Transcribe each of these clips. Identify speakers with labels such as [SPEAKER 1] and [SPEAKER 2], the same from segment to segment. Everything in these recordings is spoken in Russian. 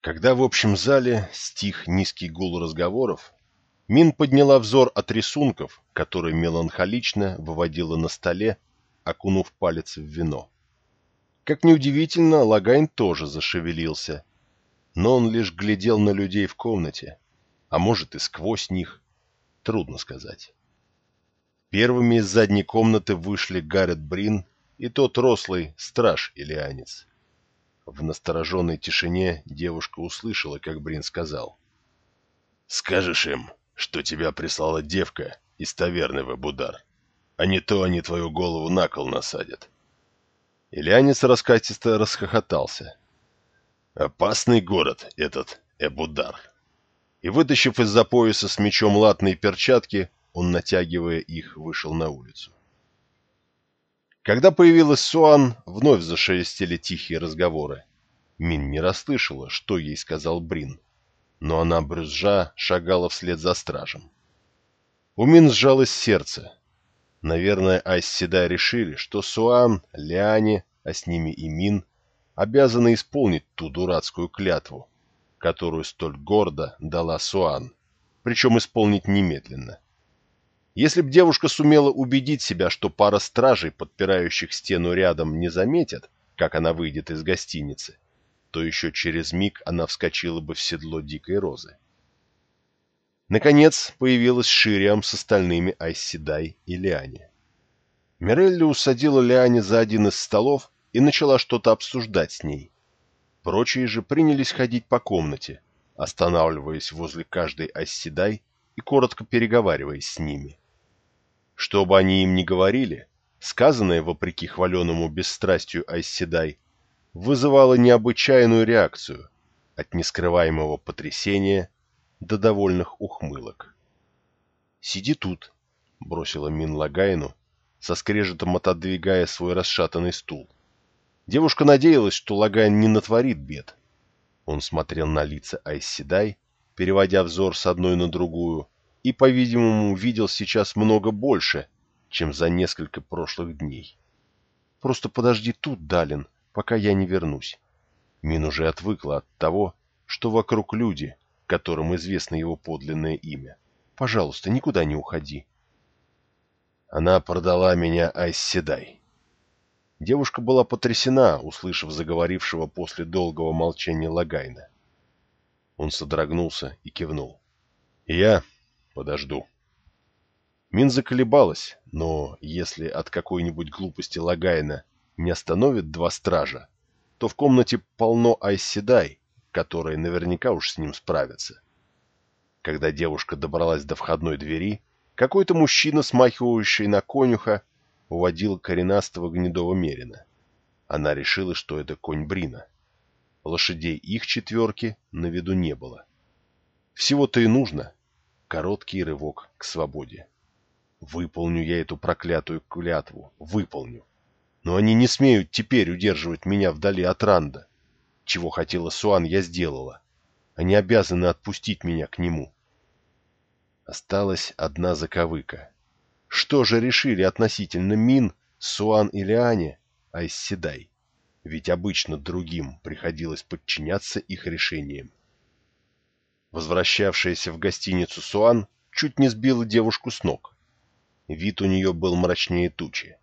[SPEAKER 1] Когда в общем зале стих низкий гул разговоров, Мин подняла взор от рисунков, которые меланхолично выводила на столе, окунув палец в вино. Как ни удивительно, Логайн тоже зашевелился, но он лишь глядел на людей в комнате, а может и сквозь них, трудно сказать. Первыми из задней комнаты вышли Гарет Брин и тот рослый страж-илианец. В настороженной тишине девушка услышала, как Брин сказал. «Скажешь им, что тебя прислала девка из таверны в Эбудар, а не то они твою голову на кол насадят». Ильянец раскатисто расхохотался. «Опасный город этот Эбудар». И, вытащив из-за пояса с мечом латные перчатки, он, натягивая их, вышел на улицу. Когда появилась Суан, вновь зашелестели тихие разговоры. Мин не расслышала, что ей сказал Брин, но она, брюзжа, шагала вслед за стражем. У Мин сжалось сердце. Наверное, Айсседа решили, что Суан, Лиане, а с ними и Мин, обязаны исполнить ту дурацкую клятву, которую столь гордо дала Суан, причем исполнить немедленно. Если б девушка сумела убедить себя, что пара стражей, подпирающих стену рядом, не заметят, как она выйдет из гостиницы, то еще через миг она вскочила бы в седло дикой розы. Наконец появилась Шириам с остальными Айсседай и Лиане. Мирелли усадила Лиане за один из столов и начала что-то обсуждать с ней. Прочие же принялись ходить по комнате, останавливаясь возле каждой Айсседай и коротко переговариваясь с ними. Что бы они им ни говорили, сказанное, вопреки хваленому бесстрастию Айсседай, вызывало необычайную реакцию от нескрываемого потрясения до довольных ухмылок. «Сиди тут», — бросила Мин Лагайну, со скрежетом отодвигая свой расшатанный стул. Девушка надеялась, что Логайн не натворит бед. Он смотрел на лица Айз Седай, переводя взор с одной на другую, и, по-видимому, видел сейчас много больше, чем за несколько прошлых дней. Просто подожди тут, Далин, пока я не вернусь. Мин уже отвыкла от того, что вокруг люди, которым известно его подлинное имя. Пожалуйста, никуда не уходи. Она продала меня Айз Седай. Девушка была потрясена, услышав заговорившего после долгого молчания Логайна. Он содрогнулся и кивнул. «Я подожду». Мин заколебалась, но если от какой-нибудь глупости Логайна не остановит два стража, то в комнате полно Айз Седай, которые наверняка уж с ним справятся. Когда девушка добралась до входной двери, какой-то мужчина, смахивающий на конюха, уводил коренастого гнедого мерина. Она решила, что это конь Брина. Лошадей их четверки на виду не было. Всего-то и нужно короткий рывок к свободе. Выполню я эту проклятую клятву, выполню. Но они не смеют теперь удерживать меня вдали от Ранда. Чего хотела Суан, я сделала. Они обязаны отпустить меня к нему. Осталась одна заковыка. Что же решили относительно Мин, Суан или Ани, Айсседай? Ведь обычно другим приходилось подчиняться их решениям. Возвращавшаяся в гостиницу Суан чуть не сбила девушку с ног. Вид у нее был мрачнее тучи.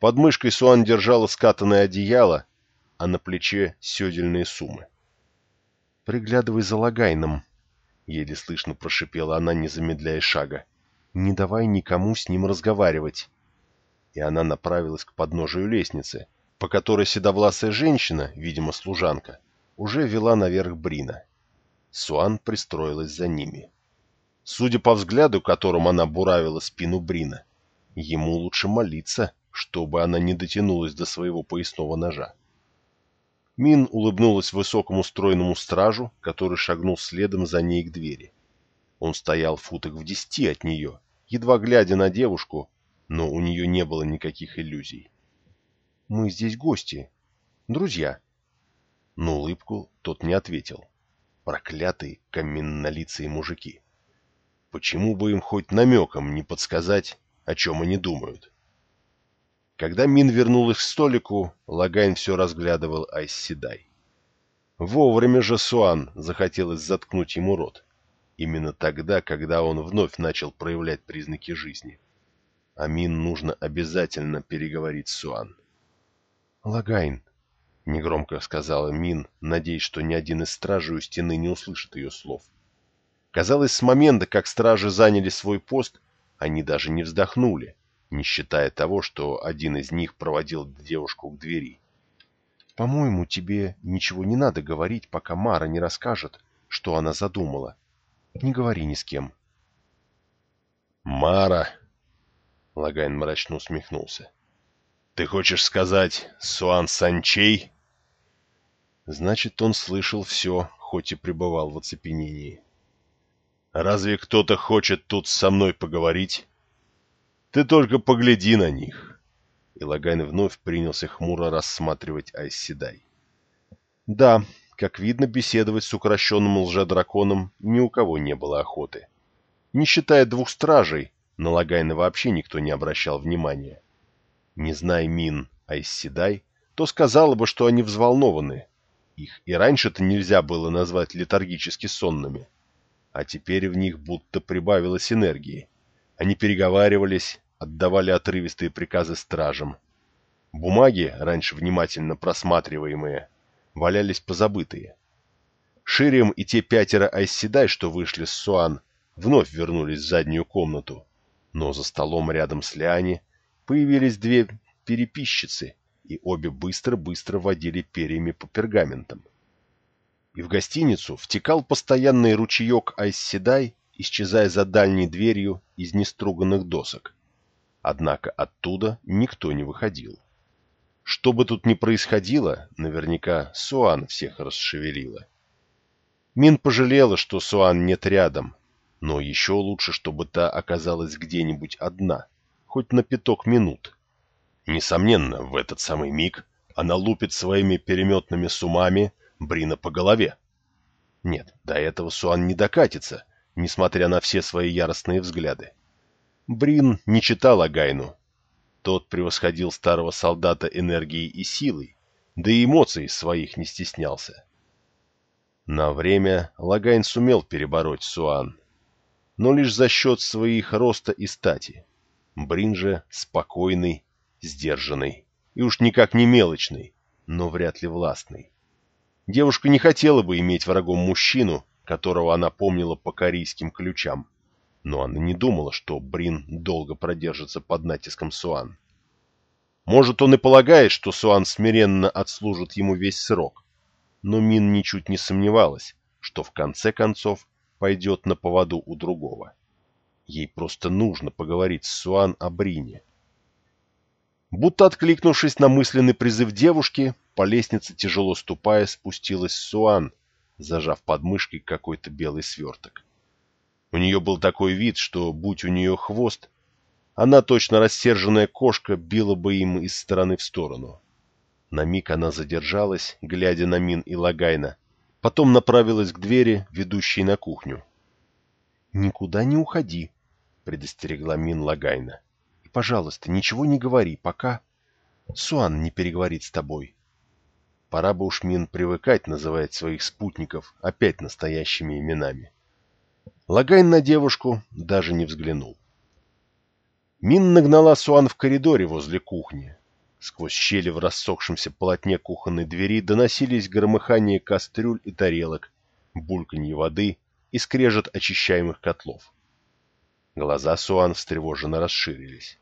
[SPEAKER 1] Под мышкой Суан держала скатанное одеяло, а на плече седельные суммы. «Приглядывай за Лагайном», — еле слышно прошипела она, не замедляя шага. «Не давай никому с ним разговаривать». И она направилась к подножию лестницы, по которой седовласая женщина, видимо, служанка, уже вела наверх Брина. Суан пристроилась за ними. Судя по взгляду, которым она буравила спину Брина, ему лучше молиться, чтобы она не дотянулась до своего поясного ножа. Мин улыбнулась высокому стройному стражу, который шагнул следом за ней к двери. Он стоял в футах в десяти от нее, едва глядя на девушку, но у нее не было никаких иллюзий. «Мы здесь гости. Друзья». На улыбку тот не ответил. Проклятые каменнолицые мужики. Почему бы им хоть намеком не подсказать, о чем они думают? Когда Мин вернулась к столику, Логайн все разглядывал Айз Седай. Вовремя же Суан захотелось заткнуть ему рот. Именно тогда, когда он вновь начал проявлять признаки жизни. А Мин нужно обязательно переговорить с Суан.
[SPEAKER 2] «Логайн», — негромко сказала Мин, надеясь, что ни один из стражей у стены не услышит ее слов.
[SPEAKER 1] Казалось, с момента, как стражи заняли свой пост, они даже не вздохнули, не считая того, что один из них проводил девушку к двери.
[SPEAKER 2] «По-моему, тебе ничего не надо говорить, пока Мара не расскажет, что она задумала. Не говори ни с кем».
[SPEAKER 1] «Мара!» — Логайн мрачно усмехнулся. «Ты хочешь сказать Суан Санчей?»
[SPEAKER 2] Значит, он слышал все, хоть и пребывал в оцепенении.
[SPEAKER 1] «Разве кто-то хочет тут со мной поговорить?» «Ты только погляди на них!» и Логайн вновь принялся хмуро рассматривать Айз Седай. Да, как видно, беседовать с укрощенным лжедраконом ни у кого не было охоты. Не считая двух стражей, на Логайна вообще никто не обращал внимания. Не зная Мин Айсседай, то сказала бы, что они взволнованы. Их и раньше-то нельзя было назвать летаргически сонными. А теперь в них будто прибавилось энергии. Они переговаривались, отдавали отрывистые приказы стражам. Бумаги, раньше внимательно просматриваемые, валялись позабытые. Ширием и те пятеро айсседай, что вышли с Суан, вновь вернулись в заднюю комнату, но за столом рядом с Лиани появились две переписчицы, и обе быстро-быстро водили перьями по пергаментам. И в гостиницу втекал постоянный ручеек айсседай, исчезая за дальней дверью из неструганных досок. Однако оттуда никто не выходил. Что бы тут ни происходило, наверняка Суан всех расшевелила. Мин пожалела, что Суан нет рядом, но еще лучше, чтобы та оказалась где-нибудь одна, хоть на пяток минут. Несомненно, в этот самый миг она лупит своими переметными сумами Брина по голове. Нет, до этого Суан не докатится, несмотря на все свои яростные взгляды. Брин не читал Агайну. Тот превосходил старого солдата энергией и силой, да и эмоций своих не стеснялся. На время Логайн сумел перебороть Суан, но лишь за счет своих роста и стати. Брин же спокойный, сдержанный и уж никак не мелочный, но вряд ли властный. Девушка не хотела бы иметь врагом мужчину, которого она помнила по Корийским Ключам но она не думала, что Брин долго продержится под натиском Суан. Может, он и полагает, что Суан смиренно отслужит ему весь срок, но Мин ничуть не сомневалась, что в конце концов пойдет на поводу у другого. Ей просто нужно поговорить с Суан о Брине. Будто откликнувшись на мысленный призыв девушки, по лестнице, тяжело ступая, спустилась Суан, зажав под мышкой какой-то белый сверток. У нее был такой вид, что, будь у нее хвост, она, точно рассерженная кошка, била бы им из стороны в сторону. На миг она задержалась, глядя на Мин и Логайна, потом направилась к двери, ведущей на кухню.
[SPEAKER 2] «Никуда не уходи», — предостерегла Мин Логайна. «И, пожалуйста, ничего не говори, пока Суан не переговорит с тобой».
[SPEAKER 1] Пора бы уж Мин привыкать называть своих спутников опять настоящими именами. Логайн на девушку даже не взглянул. Мин нагнала Суан в коридоре возле кухни. Сквозь щели в рассохшемся полотне кухонной двери доносились громыхание кастрюль и тарелок, бульканье воды и скрежет очищаемых котлов. Глаза Суан встревоженно расширились.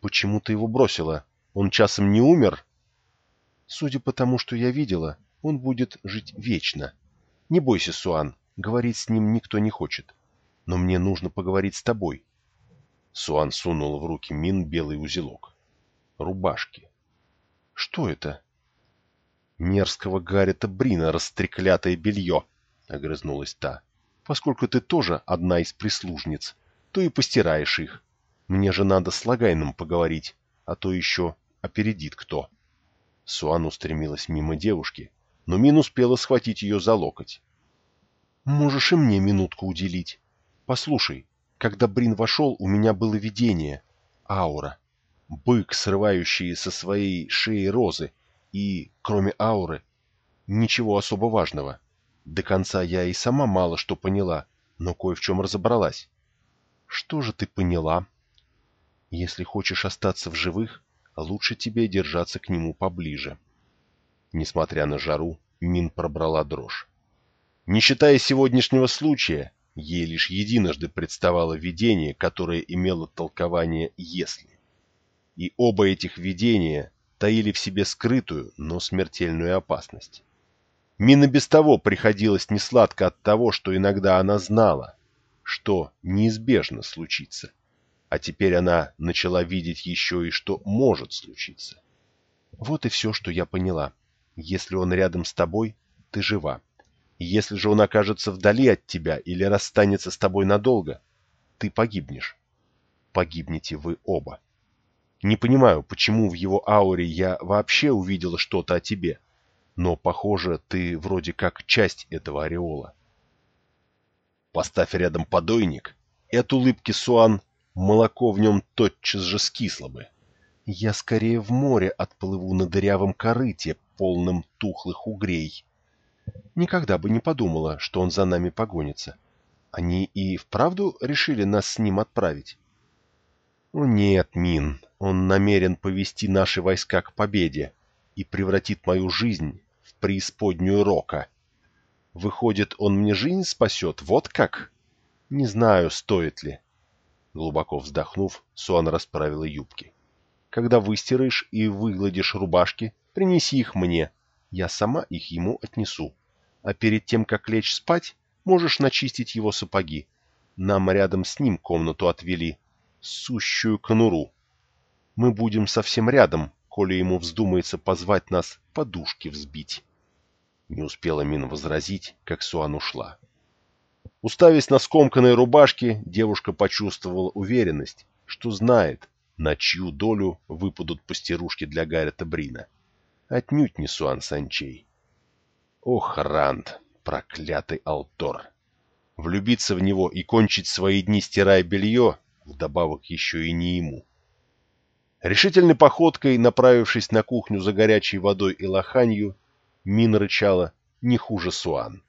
[SPEAKER 2] «Почему ты его бросила? Он часом не умер?» «Судя по тому, что я видела, он будет жить вечно. Не бойся, Суан, говорить с ним никто не хочет но мне нужно поговорить с тобой.
[SPEAKER 1] Суан сунул в руки Мин белый узелок. Рубашки.
[SPEAKER 2] Что это?
[SPEAKER 1] Мерзкого Гаррета Брина растреклятое белье, огрызнулась та. Поскольку ты тоже одна из прислужниц, то и постираешь их. Мне же надо с Лагайном поговорить, а то еще опередит кто. Суан устремилась мимо девушки, но Мин успела схватить ее за локоть.
[SPEAKER 2] «Можешь и мне минутку уделить. Послушай, когда Брин вошел, у меня было видение. Аура. Бык, срывающий со своей шеи розы. И, кроме ауры, Ничего особо важного. До конца я и сама мало что поняла, но кое в чем разобралась. Что же ты поняла? Если хочешь остаться в живых, лучше тебе держаться к нему поближе. Несмотря на жару, Мин пробрала дрожь. Не считая сегодняшнего случая, ей лишь единожды представало видение, которое имело толкование «если». И оба этих видения таили в себе скрытую, но смертельную опасность. Мина без того приходилось несладко от того, что иногда она знала, что неизбежно случится, а теперь она начала видеть еще и что может случиться. Вот и все, что я поняла. Если он рядом с тобой, ты жива. Если же он окажется вдали от тебя или расстанется с тобой надолго, ты погибнешь. Погибнете вы оба. Не понимаю, почему в его ауре я вообще увидела что-то о тебе, но, похоже, ты вроде как часть этого ореола. Поставь рядом подойник, и от улыбки Суан молоко в нем тотчас же скисло бы. Я скорее в море отплыву на дырявом корыте, полном тухлых угрей. Никогда бы не подумала, что он за нами погонится. Они и вправду решили нас с ним отправить? О нет, Мин, он намерен повести наши войска к победе и превратит мою жизнь в преисподнюю рока. Выходит, он мне жизнь спасет, вот как? Не знаю, стоит ли. Глубоко вздохнув, Суан расправила юбки. Когда выстираешь и выгладишь рубашки, принеси их мне. Я сама их ему отнесу. А перед тем, как лечь спать, можешь начистить его сапоги. Нам рядом с ним комнату отвели, сущую конуру. Мы будем совсем рядом, коли ему вздумается позвать нас подушки взбить. Не успела Мин возразить, как Суан ушла. Уставясь на скомканные рубашки, девушка почувствовала уверенность, что знает, на чью долю выпадут постирушки для Гаррета Брина. Отнюдь не Суан Санчей. Ох, Ранд, проклятый Алтор! Влюбиться в него и кончить свои дни, стирая белье, вдобавок еще и не ему. Решительной походкой, направившись на кухню за горячей водой и лоханью, Мин рычала не хуже Суан.